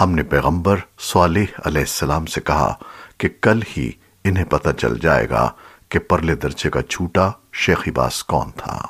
ہم نے پیغمبر صالح علیہ السلام سے کہا کہ کل ہی انہیں پتہ چل جائے گا کہ پرلے درجے کا چھوٹا شیخی باز کون تھا۔